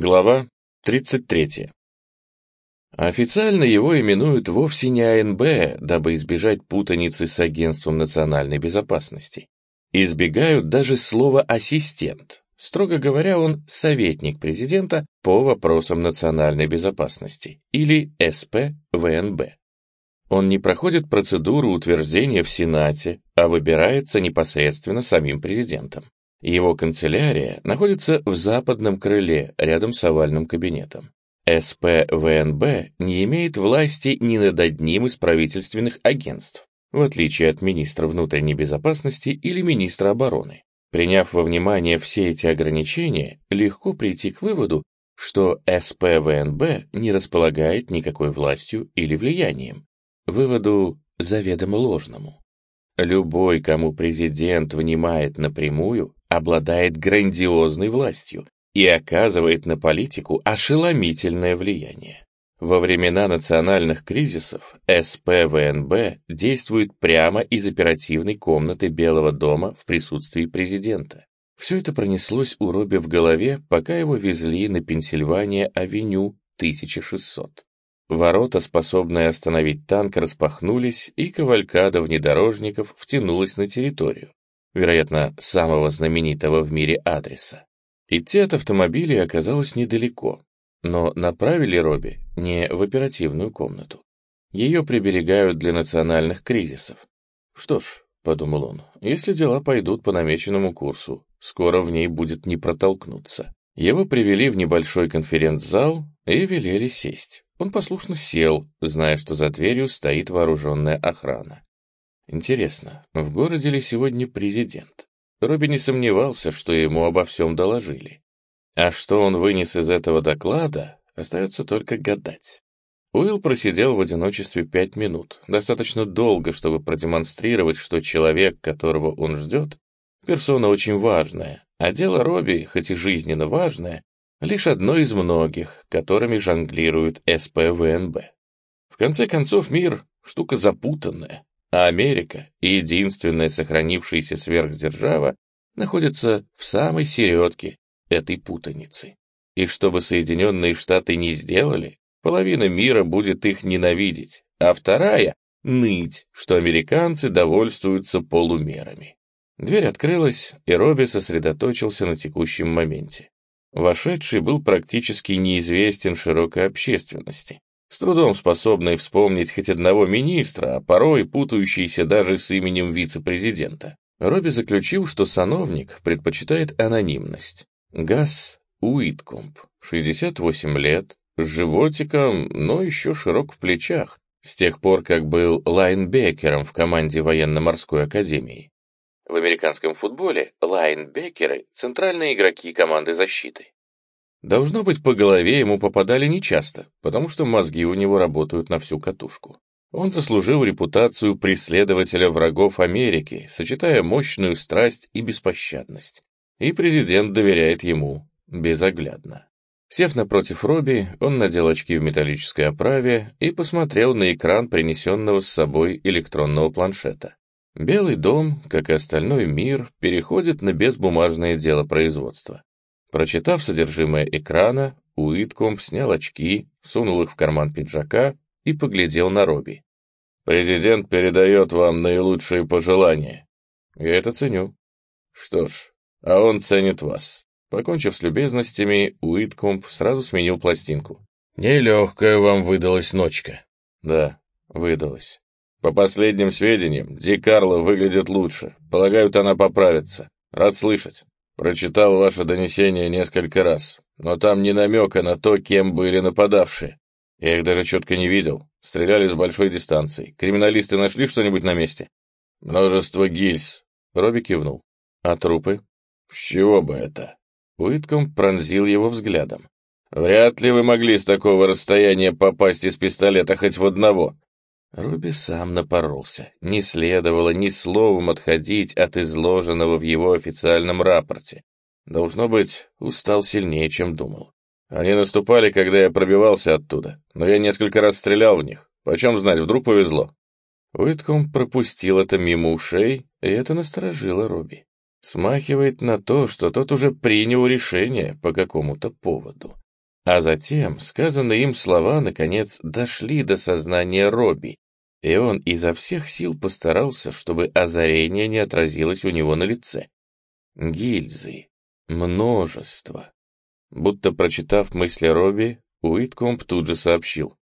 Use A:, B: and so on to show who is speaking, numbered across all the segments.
A: Глава 33. Официально его именуют вовсе не АНБ, дабы избежать путаницы с Агентством национальной безопасности. Избегают даже слова «ассистент». Строго говоря, он советник президента по вопросам национальной безопасности, или СП-ВНБ. Он не проходит процедуру утверждения в Сенате, а выбирается непосредственно самим президентом. Его канцелярия находится в западном крыле, рядом с овальным кабинетом. СПВНБ не имеет власти ни над одним из правительственных агентств, в отличие от министра внутренней безопасности или министра обороны. Приняв во внимание все эти ограничения, легко прийти к выводу, что СПВНБ не располагает никакой властью или влиянием. Выводу заведомо ложному. Любой, кому президент внимает напрямую, обладает грандиозной властью и оказывает на политику ошеломительное влияние. Во времена национальных кризисов СПВНБ действует прямо из оперативной комнаты Белого дома в присутствии президента. Все это пронеслось у Робби в голове, пока его везли на Пенсильвания-авеню 1600. Ворота, способные остановить танк, распахнулись, и кавалькада внедорожников втянулась на территорию, вероятно, самого знаменитого в мире адреса. Идти от автомобиля оказалось недалеко, но направили Робби не в оперативную комнату. Ее приберегают для национальных кризисов. Что ж, — подумал он, — если дела пойдут по намеченному курсу, скоро в ней будет не протолкнуться. Его привели в небольшой конференц-зал и велели сесть. Он послушно сел, зная, что за дверью стоит вооруженная охрана. Интересно, в городе ли сегодня президент? Робби не сомневался, что ему обо всем доложили. А что он вынес из этого доклада, остается только гадать. Уилл просидел в одиночестве пять минут, достаточно долго, чтобы продемонстрировать, что человек, которого он ждет, персона очень важная, а дело Робби, хоть и жизненно важное, лишь одно из многих, которыми жонглирует СПВНБ. В конце концов, мир — штука запутанная, а Америка, единственная сохранившаяся сверхдержава, находится в самой середке этой путаницы. И что бы Соединенные Штаты не сделали, половина мира будет их ненавидеть, а вторая — ныть, что американцы довольствуются полумерами. Дверь открылась, и Робби сосредоточился на текущем моменте. Вошедший был практически неизвестен широкой общественности, с трудом способный вспомнить хоть одного министра, а порой путающийся даже с именем вице-президента. Робби заключил, что сановник предпочитает анонимность. Газ Уиткомп, 68 лет, с животиком, но еще широк в плечах, с тех пор, как был лайнбекером в команде военно-морской академии. В американском футболе лайнбекеры — центральные игроки команды защиты. Должно быть, по голове ему попадали нечасто, потому что мозги у него работают на всю катушку. Он заслужил репутацию преследователя врагов Америки, сочетая мощную страсть и беспощадность. И президент доверяет ему безоглядно. Сев напротив Робби, он надел очки в металлической оправе и посмотрел на экран принесенного с собой электронного планшета. Белый дом, как и остальной мир, переходит на безбумажное дело производства. Прочитав содержимое экрана, Уиткомп снял очки, сунул их в карман пиджака и поглядел на Робби. «Президент передает вам наилучшие пожелания. Я это ценю. Что ж, а он ценит вас». Покончив с любезностями, Уиткомп сразу сменил пластинку. «Нелегкая вам выдалась ночка». «Да, выдалась. По последним сведениям, Ди Карло выглядит лучше. Полагают, она поправится. Рад слышать. Прочитал ваше донесение несколько раз, но там не намека на то, кем были нападавшие. Я их даже четко не видел. Стреляли с большой дистанции. Криминалисты нашли что-нибудь на месте? Множество гильз. Робби кивнул. А трупы? С чего бы это? Уитком пронзил его взглядом. Вряд ли вы могли с такого расстояния попасть из пистолета хоть в одного. Руби сам напоролся. Не следовало ни словом отходить от изложенного в его официальном рапорте. Должно быть, устал сильнее, чем думал. Они наступали, когда я пробивался оттуда, но я несколько раз стрелял в них. Почем знать, вдруг повезло. Уитком пропустил это мимо ушей, и это насторожило Робби. Смахивает на то, что тот уже принял решение по какому-то поводу. А затем сказанные им слова, наконец, дошли до сознания Робби, и он изо всех сил постарался, чтобы озарение не отразилось у него на лице. Гильзы. Множество. Будто прочитав мысли Робби, Уиткомп тут же сообщил.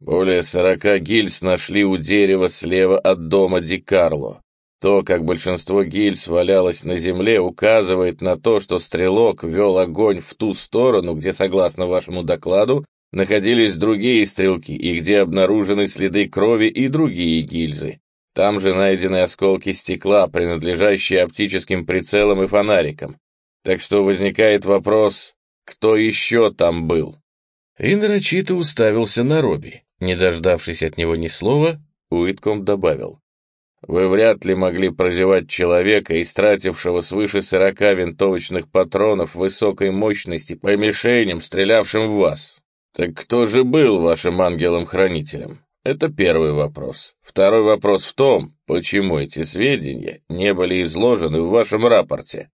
A: Более сорока гильз нашли у дерева слева от дома Ди Карло. То, как большинство гильз валялось на земле, указывает на то, что стрелок вел огонь в ту сторону, где, согласно вашему докладу, находились другие стрелки и где обнаружены следы крови и другие гильзы. Там же найдены осколки стекла, принадлежащие оптическим прицелам и фонарикам. Так что возникает вопрос, кто еще там был? И нарочито уставился на Робби. Не дождавшись от него ни слова, Уитком добавил. Вы вряд ли могли прозевать человека, истратившего свыше сорока винтовочных патронов высокой мощности по мишеням, стрелявшим в вас. Так кто же был вашим ангелом-хранителем? Это первый вопрос. Второй вопрос в том, почему эти сведения не были изложены в вашем рапорте.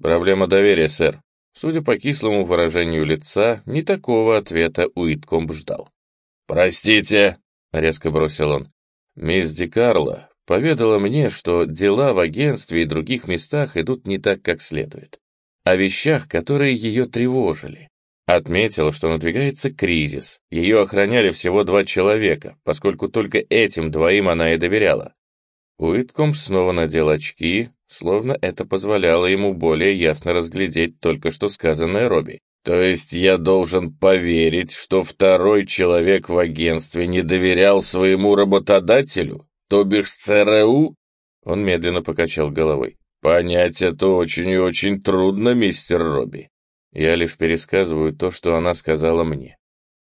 A: Проблема доверия, сэр. Судя по кислому выражению лица, не такого ответа Уиткомб ждал. «Простите», — резко бросил он, — «мисс Ди Карло поведала мне, что дела в агентстве и других местах идут не так, как следует. О вещах, которые ее тревожили. Отметила, что надвигается кризис. Ее охраняли всего два человека, поскольку только этим двоим она и доверяла. Уитком снова надел очки, словно это позволяло ему более ясно разглядеть только что сказанное Робби. То есть я должен поверить, что второй человек в агентстве не доверял своему работодателю? то бишь ЦРУ?» Он медленно покачал головой. «Понять это очень и очень трудно, мистер Робби. Я лишь пересказываю то, что она сказала мне.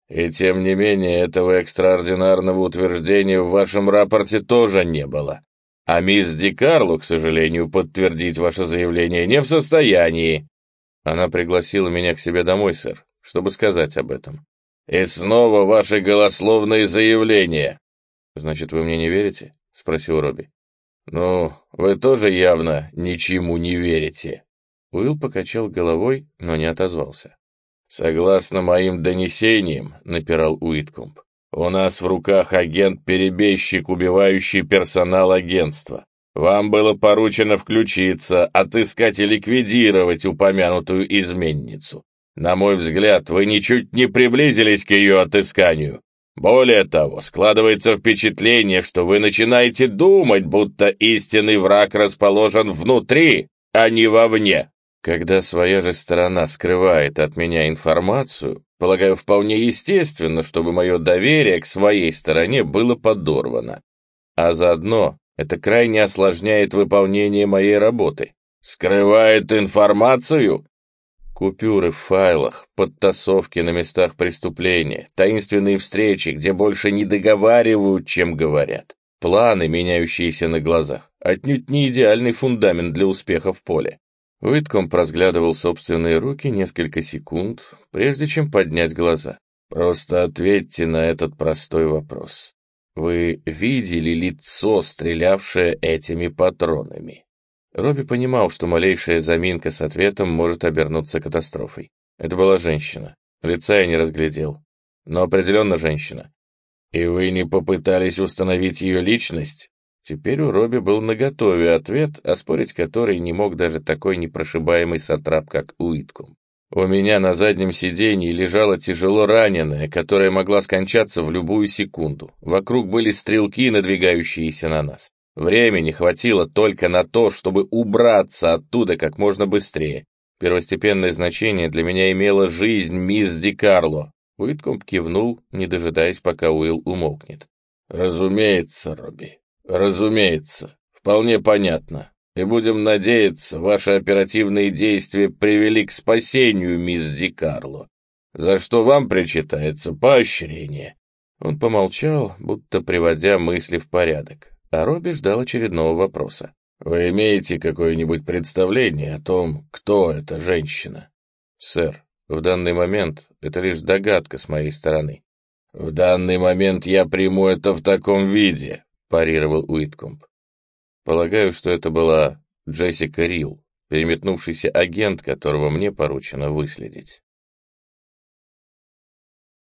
A: И тем не менее, этого экстраординарного утверждения в вашем рапорте тоже не было. А мисс Ди Карло, к сожалению, подтвердить ваше заявление не в состоянии. Она пригласила меня к себе домой, сэр, чтобы сказать об этом. И снова ваши голословные заявления. «Значит, вы мне не верите?» — спросил Робби. «Ну, вы тоже явно ничему не верите». Уилл покачал головой, но не отозвался. «Согласно моим донесениям», — напирал Уиткомб, «у нас в руках агент-перебежчик, убивающий персонал агентства. Вам было поручено включиться, отыскать и ликвидировать упомянутую изменницу. На мой взгляд, вы ничуть не приблизились к ее отысканию. Более того, складывается впечатление, что вы начинаете думать, будто истинный враг расположен внутри, а не вовне. Когда своя же сторона скрывает от меня информацию, полагаю, вполне естественно, чтобы мое доверие к своей стороне было подорвано. А заодно это крайне осложняет выполнение моей работы. Скрывает информацию? Купюры в файлах, подтасовки на местах преступления, таинственные встречи, где больше не договаривают, чем говорят. Планы, меняющиеся на глазах. Отнюдь не идеальный фундамент для успеха в поле. Уитком разглядывал собственные руки несколько секунд, прежде чем поднять глаза. Просто ответьте на этот простой вопрос. Вы видели лицо, стрелявшее этими патронами? Робби понимал, что малейшая заминка с ответом может обернуться катастрофой. Это была женщина. Лица я не разглядел. Но определенно женщина. «И вы не попытались установить ее личность?» Теперь у Робби был наготове ответ, оспорить который не мог даже такой непрошибаемый сатрап, как Уиткум. У меня на заднем сиденье лежала тяжело раненая, которая могла скончаться в любую секунду. Вокруг были стрелки, надвигающиеся на нас. Времени хватило только на то, чтобы убраться оттуда как можно быстрее. Первостепенное значение для меня имела жизнь мисс Ди Карло. Уиткомб кивнул, не дожидаясь, пока Уилл умолкнет. «Разумеется, Робби, разумеется. Вполне понятно. И будем надеяться, ваши оперативные действия привели к спасению мисс Ди Карло, за что вам причитается поощрение». Он помолчал, будто приводя мысли в порядок а Робби ждал очередного вопроса. «Вы имеете какое-нибудь представление о том, кто эта женщина?» «Сэр, в данный момент это лишь догадка с моей стороны». «В данный момент я приму это в таком виде», — парировал Уиткомб. «Полагаю, что это была Джессика Рилл, переметнувшийся агент, которого мне поручено выследить».